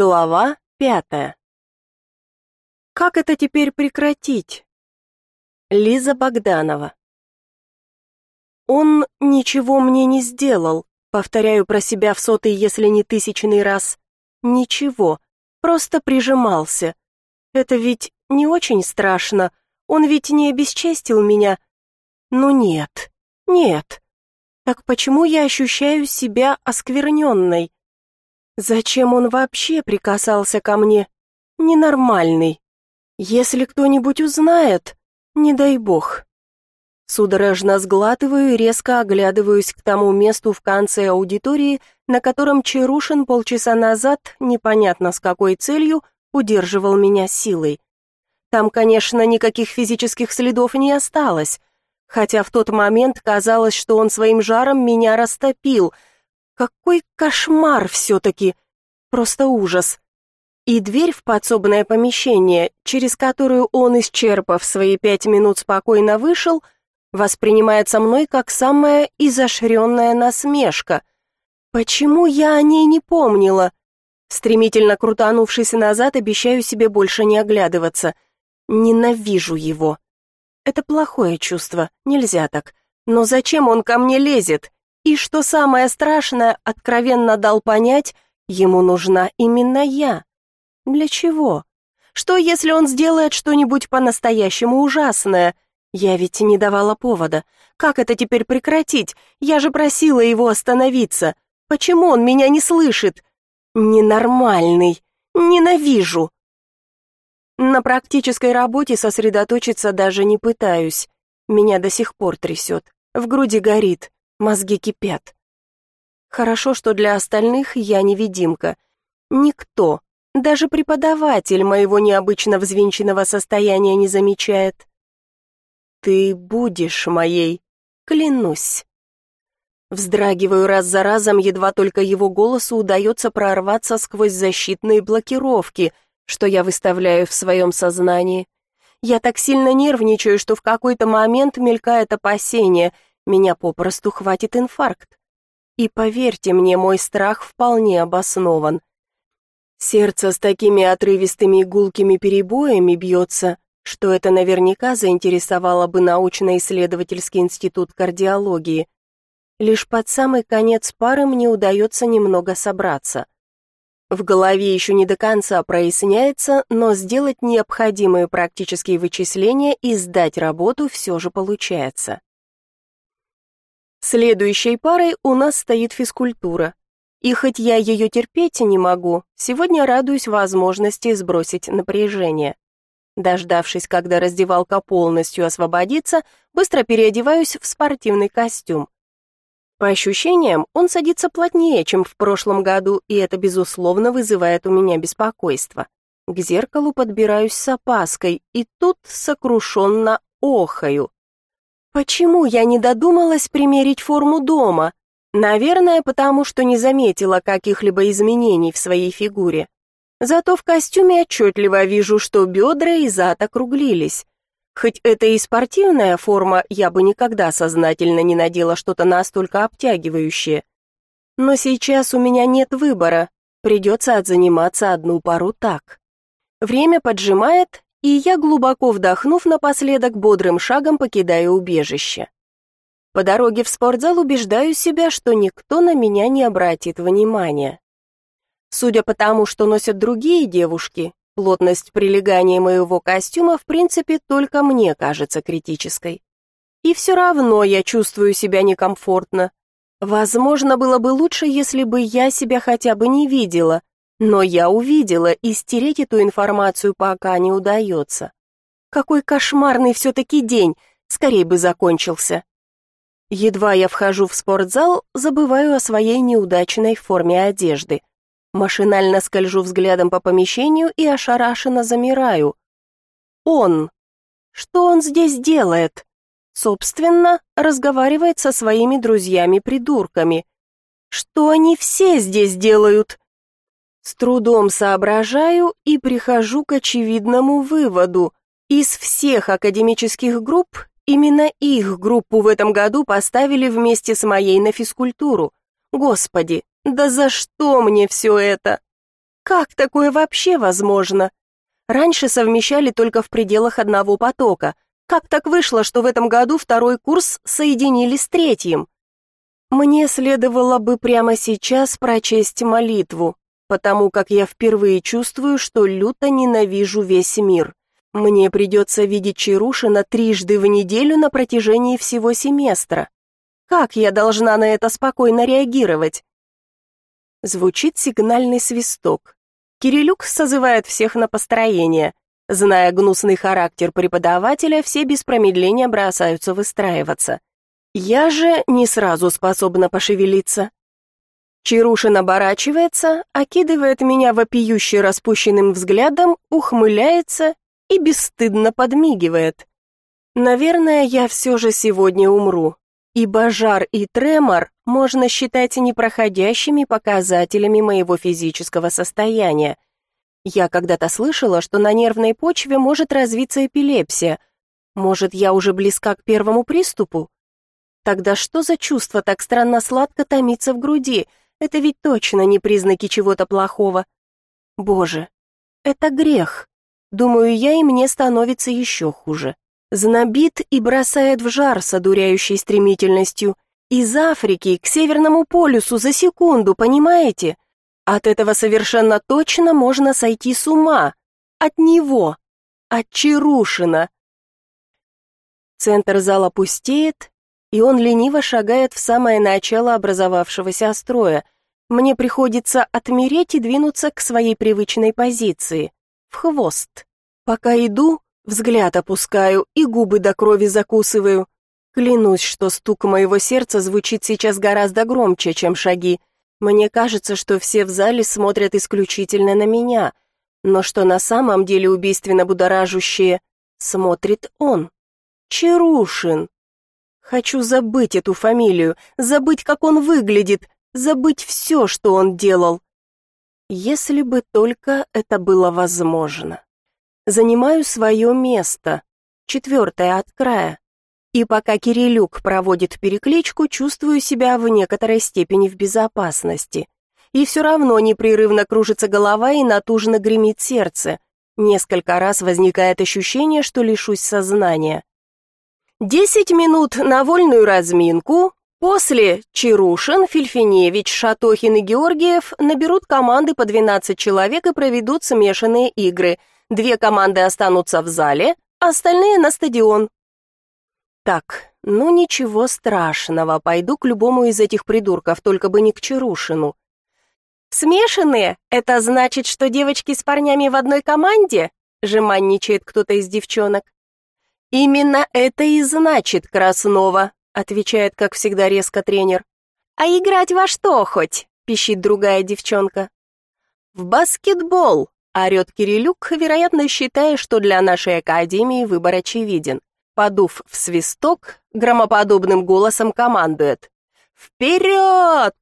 Глава пятая. Как это теперь прекратить? Лиза Богданова. Он ничего мне не сделал, повторяю про себя в сотый, если не тысячный раз. Ничего, просто прижимался. Это ведь не очень страшно, он ведь не обесчестил меня. Ну нет, нет. Так почему я ощущаю себя оскверненной? Зачем он вообще прикасался ко мне? Ненормальный. Если кто-нибудь узнает, не дай бог. Судорожно сглатываю и резко оглядываюсь к тому месту в конце аудитории, на котором Чарушин полчаса назад, непонятно с какой целью, удерживал меня силой. Там, конечно, никаких физических следов не осталось, хотя в тот момент казалось, что он своим жаром меня растопил — какой кошмар все-таки! Просто ужас! И дверь в подсобное помещение, через которую он, исчерпав свои пять минут, спокойно вышел, воспринимается мной как самая изощренная насмешка. Почему я о ней не помнила? Стремительно крутанувшись назад, обещаю себе больше не оглядываться. Ненавижу его. Это плохое чувство, нельзя так. Но зачем он ко мне лезет? И что самое страшное, откровенно дал понять, ему нужна именно я. Для чего? Что, если он сделает что-нибудь по-настоящему ужасное? Я ведь не давала повода. Как это теперь прекратить? Я же просила его остановиться. Почему он меня не слышит? Ненормальный. Ненавижу. На практической работе сосредоточиться даже не пытаюсь. Меня до сих пор трясет. В груди горит. Мозги кипят. Хорошо, что для остальных я невидимка. Никто, даже преподаватель моего необычно взвинченного состояния не замечает. Ты будешь моей, клянусь. Вздрагиваю раз за разом, едва только его голосу удается прорваться сквозь защитные блокировки, что я выставляю в своем сознании. Я так сильно нервничаю, что в какой-то момент мелькает опасение — меня попросту хватит инфаркт. И поверьте мне, мой страх вполне обоснован. Сердце с такими отрывистыми гулкими перебоями бьется, что это наверняка заинтересовало бы научно-исследовательский институт кардиологии. Лишь под самый конец пары мне удается немного собраться. В голове еще не до конца проясняется, но сделать необходимые практические вычисления и сдать работу все же получается. Следующей парой у нас стоит физкультура. И хоть я ее терпеть не могу, сегодня радуюсь возможности сбросить напряжение. Дождавшись, когда раздевалка полностью освободится, быстро переодеваюсь в спортивный костюм. По ощущениям, он садится плотнее, чем в прошлом году, и это, безусловно, вызывает у меня беспокойство. К зеркалу подбираюсь с опаской, и тут сокрушенно охаю. Почему я не додумалась примерить форму дома? Наверное, потому что не заметила каких-либо изменений в своей фигуре. Зато в костюме отчетливо вижу, что бедра и зад округлились. Хоть это и спортивная форма, я бы никогда сознательно не надела что-то настолько обтягивающее. Но сейчас у меня нет выбора, придется отзаниматься одну пару так. Время поджимает, и я, глубоко вдохнув напоследок, бодрым шагом покидаю убежище. По дороге в спортзал убеждаю себя, что никто на меня не обратит внимания. Судя по тому, что носят другие девушки, плотность прилегания моего костюма в принципе только мне кажется критической. И все равно я чувствую себя некомфортно. Возможно, было бы лучше, если бы я себя хотя бы не видела, но я увидела, и стереть эту информацию пока не удается. Какой кошмарный все-таки день, скорее бы закончился. Едва я вхожу в спортзал, забываю о своей неудачной форме одежды. Машинально скольжу взглядом по помещению и ошарашенно замираю. Он. Что он здесь делает? Собственно, разговаривает со своими друзьями-придурками. Что они все здесь делают? С трудом соображаю и прихожу к очевидному выводу. Из всех академических групп именно их группу в этом году поставили вместе с моей на физкультуру. Господи, да за что мне все это? Как такое вообще возможно? Раньше совмещали только в пределах одного потока. Как так вышло, что в этом году второй курс соединили с третьим? Мне следовало бы прямо сейчас прочесть молитву, потому как я впервые чувствую, что люто ненавижу весь мир. Мне придется видеть Чарушина трижды в неделю на протяжении всего семестра. Как я должна на это спокойно реагировать? Звучит сигнальный свисток. Кирилюк созывает всех на построение. Зная гнусный характер преподавателя, все без промедления бросаются выстраиваться. Я же не сразу способна пошевелиться. Чарушин оборачивается, окидывает меня вопиюще распущенным взглядом, ухмыляется и бесстыдно подмигивает. Наверное, я все же сегодня умру, ибо жар и тремор можно считать непроходящими показателями моего физического состояния. Я когда-то слышала, что на нервной почве может развиться эпилепсия. Может, я уже близка к первому приступу? Тогда что за чувство так странно сладко томится в груди? Это ведь точно не признаки чего-то плохого. Боже, это грех. Думаю я, и мне становится еще хуже. Знобит и бросает в жар с одуряющей стремительностью. Из Африки к Северному полюсу за секунду, понимаете? От этого совершенно точно можно сойти с ума. От него. От Чарушина. Центр зала пустеет, и он лениво шагает в самое начало образовавшегося строя. Мне приходится отмереть и двинуться к своей привычной позиции. В хвост. Пока иду, взгляд опускаю и губы до крови закусываю. Клянусь, что стук моего сердца звучит сейчас гораздо громче, чем шаги. Мне кажется, что все в зале смотрят исключительно на меня, но что на самом деле убийственно будоражущее, смотрит он. Чарушин. Хочу забыть эту фамилию, забыть, как он выглядит, забыть все, что он делал. Если бы только это было возможно. Занимаю свое место, четвертое от края. И пока Кирилюк проводит перекличку, чувствую себя в некоторой степени в безопасности. И все равно непрерывно кружится голова и натужно гремит сердце. Несколько раз возникает ощущение, что лишусь сознания. Десять минут на вольную разминку. После Чарушин, Фельфиневич, Шатохин и Георгиев наберут команды по 12 человек и проведут смешанные игры. Две команды останутся в зале, остальные на стадион. Так, ну ничего страшного, пойду к любому из этих придурков, только бы не к Чарушину. Смешанные? Это значит, что девочки с парнями в одной команде? Жеманничает кто-то из девчонок. «Именно это и значит, Краснова», отвечает, как всегда, резко тренер. «А играть во что хоть?» пищит другая девчонка. «В баскетбол», орет Кирилюк, вероятно, считая, что для нашей академии выбор очевиден. Подув в свисток, громоподобным голосом командует. «Вперед!»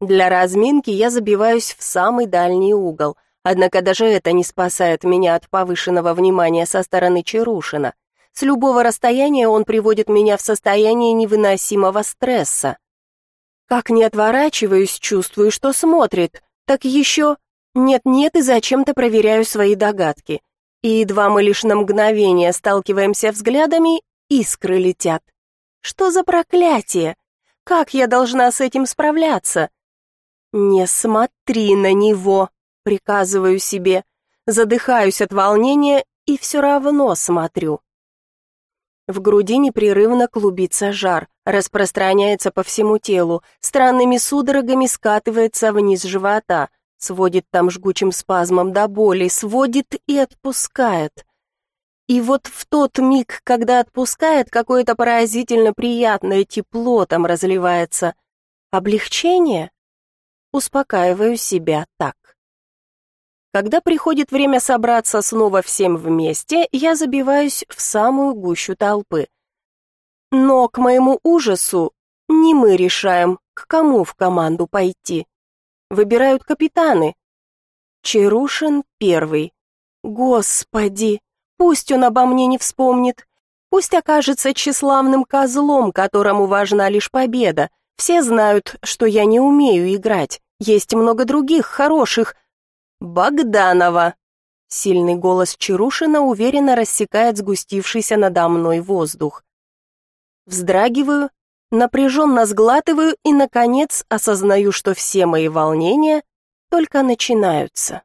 Для разминки я забиваюсь в самый дальний угол, Однако даже это не спасает меня от повышенного внимания со стороны Чарушина. С любого расстояния он приводит меня в состояние невыносимого стресса. Как не отворачиваюсь, чувствую, что смотрит, так еще нет-нет и зачем-то проверяю свои догадки. И едва мы лишь на мгновение сталкиваемся взглядами, искры летят. Что за проклятие? Как я должна с этим справляться? Не смотри на него, Приказываю себе, задыхаюсь от волнения и все равно смотрю. В груди непрерывно клубится жар, распространяется по всему телу, странными судорогами скатывается вниз живота, сводит там жгучим спазмом до боли, сводит и отпускает. И вот в тот миг, когда отпускает, какое-то поразительно приятное тепло там разливается. Облегчение? Успокаиваю себя так. Когда приходит время собраться снова всем вместе, я забиваюсь в самую гущу толпы. Но, к моему ужасу, не мы решаем, к кому в команду пойти. Выбирают капитаны. Чарушин первый. Господи, пусть он обо мне не вспомнит. Пусть окажется тщеславным козлом, которому важна лишь победа. Все знают, что я не умею играть. Есть много других хороших, Богданова. Сильный голос Чарушина уверенно рассекает сгустившийся надо мной воздух. Вздрагиваю, напряженно сглатываю и, наконец, осознаю, что все мои волнения только начинаются.